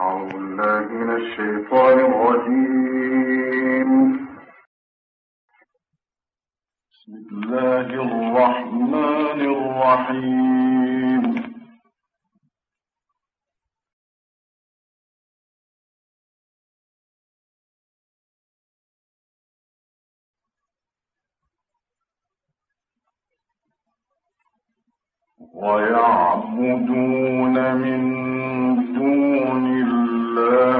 أعوذ بالله من الشيطان بسم الله الرحمن الرحيم. ويعبدون من دون الله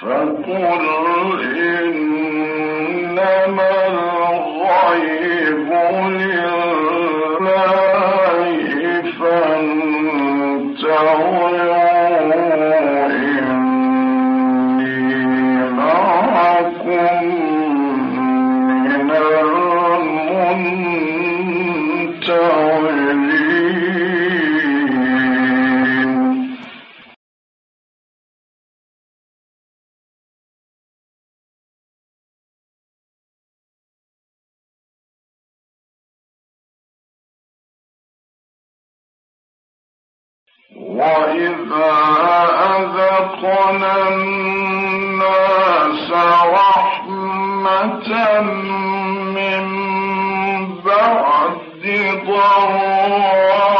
فقل إن وإذا أذقنا الناس رحمة من بعد ضراء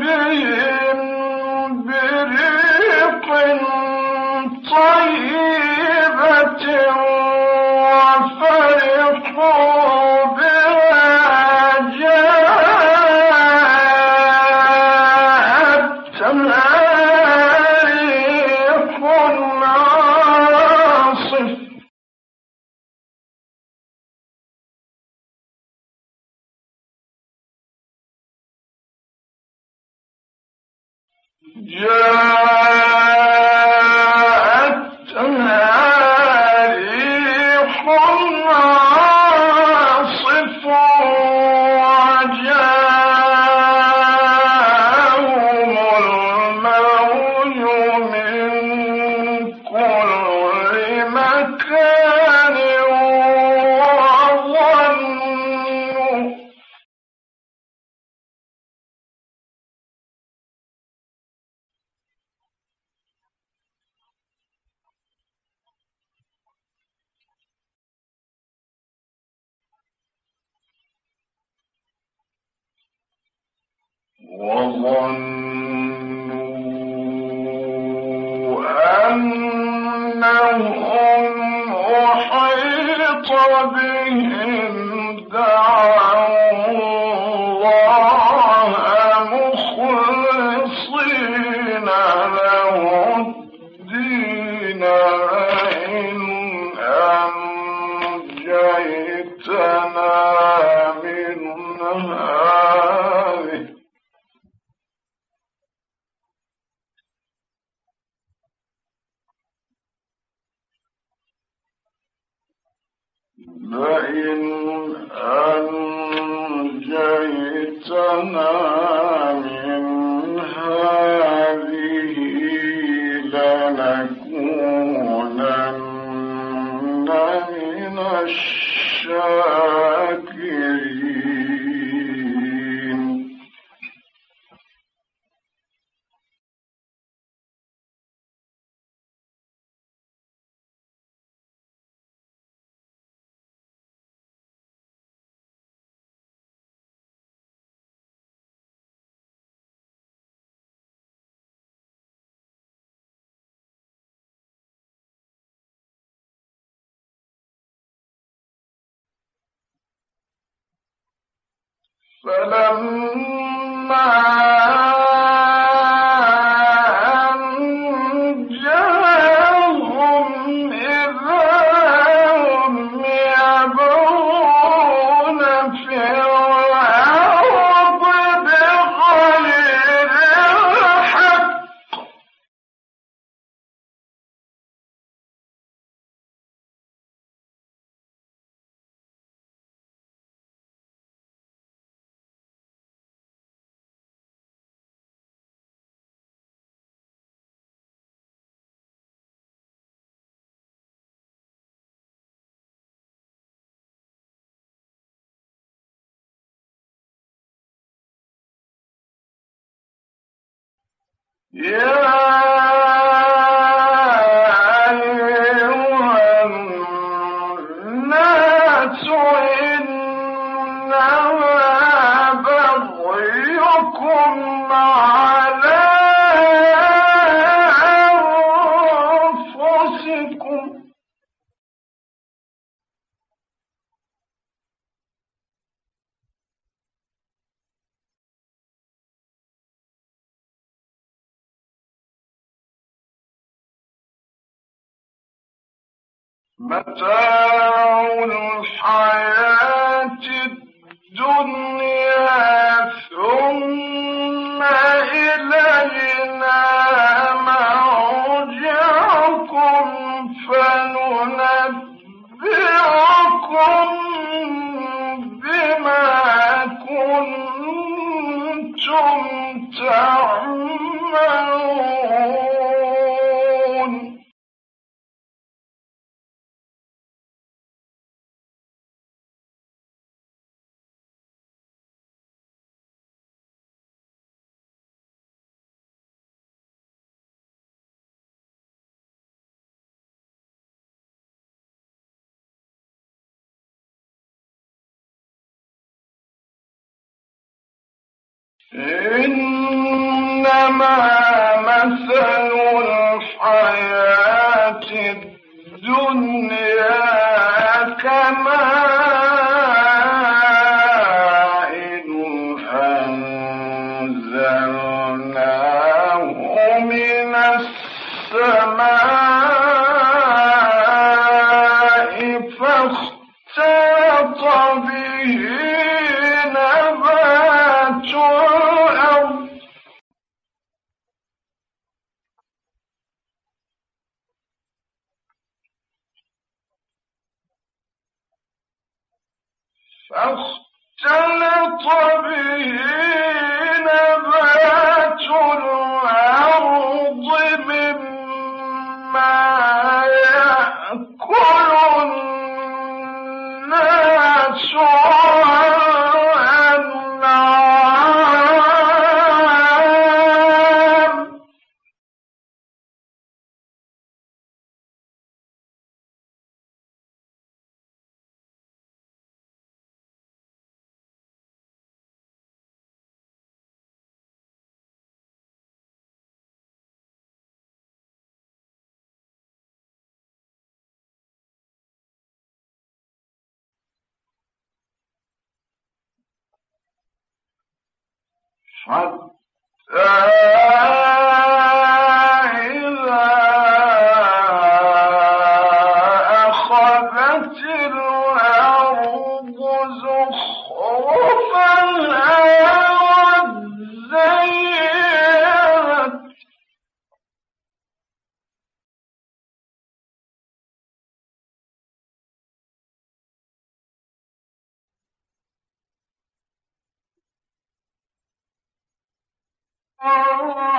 بهم بريق طيبة وفرحوا جاءتها وظنوا أنهم أحيط بهم. لئن أنجيتنا من هذه لنكونن من الشاكرين. فلما Yeah. متاع الحياة الدنيا. إنما مثل الحياة الدنيا كماء حتى Oh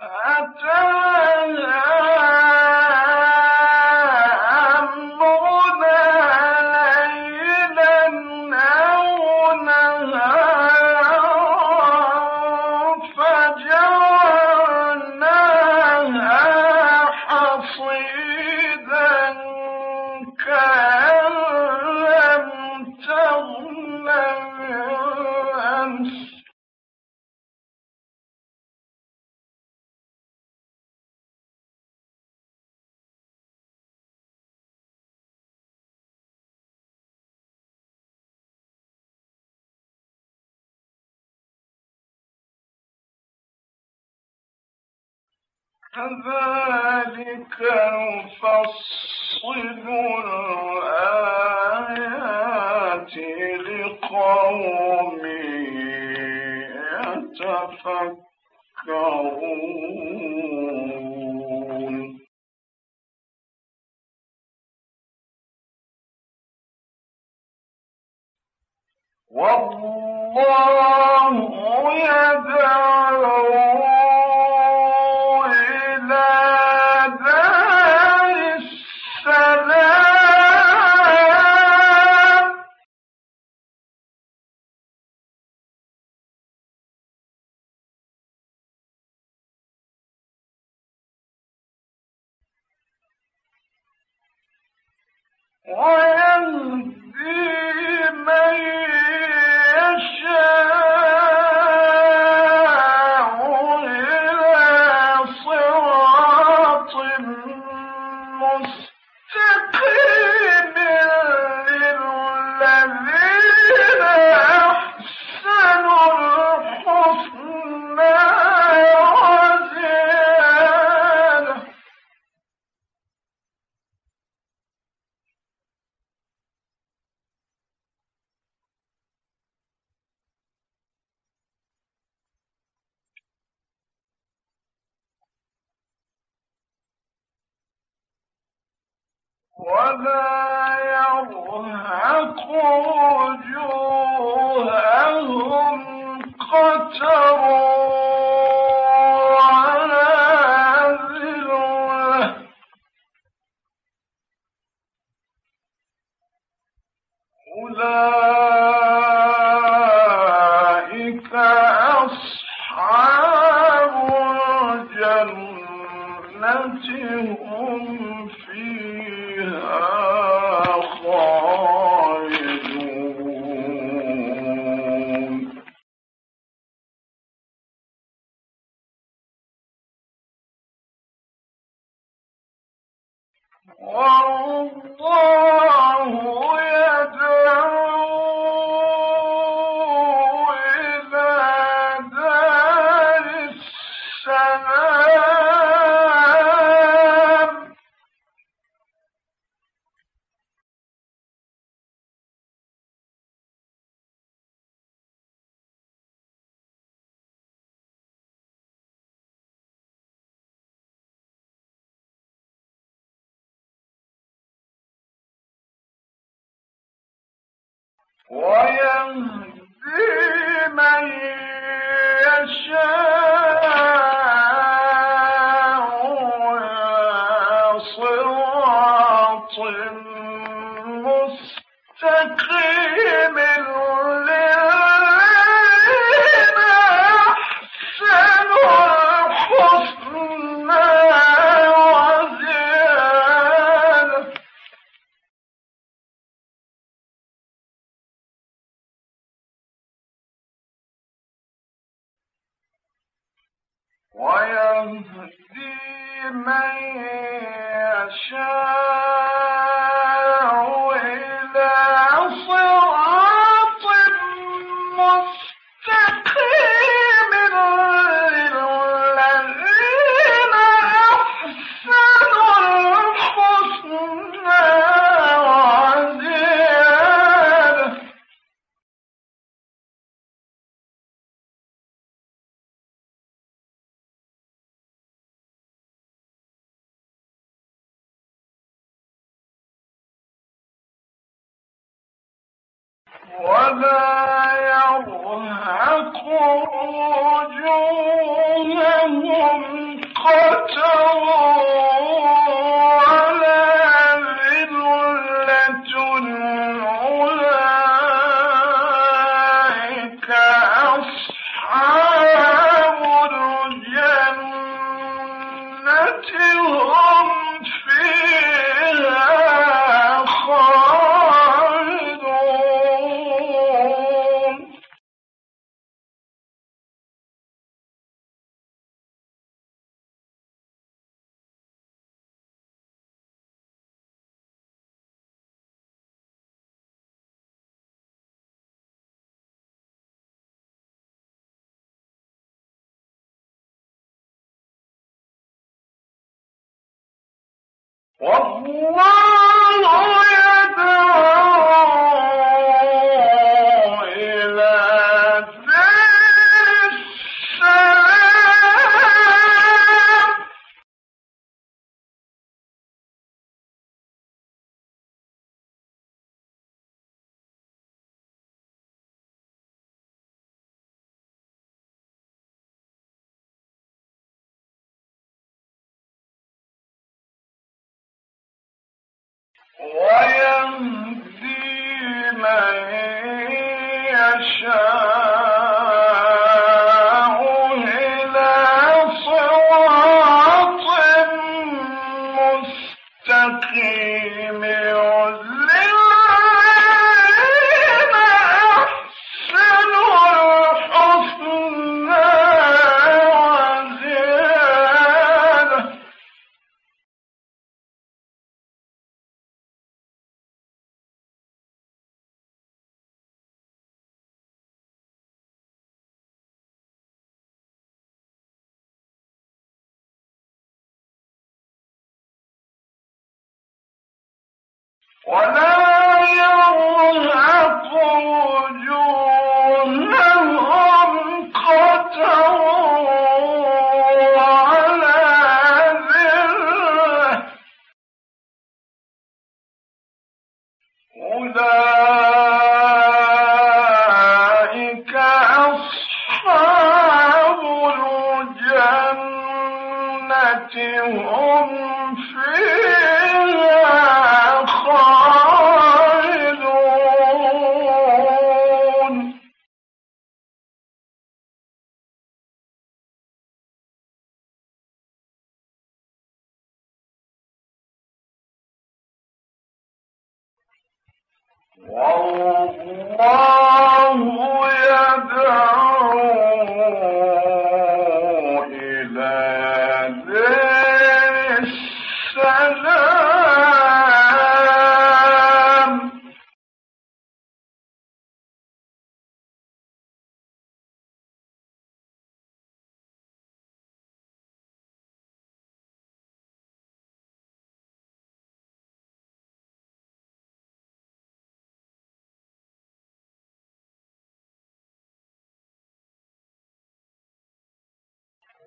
أتاها كذلك نفصل الآيات لقوم يتفكرون. والله يدعو ولا يرهق وجوههم قتر ويهدي ولا والله ويهدي من يشاء. ولا يرهق وجوهنا والله يدعو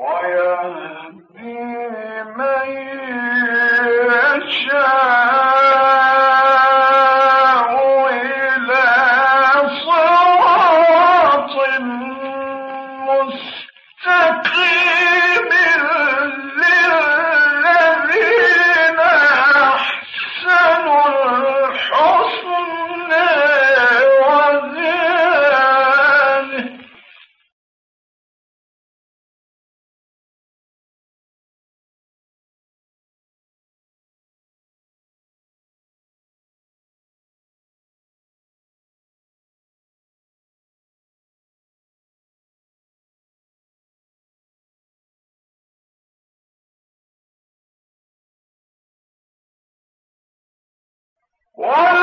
ويهدي من What?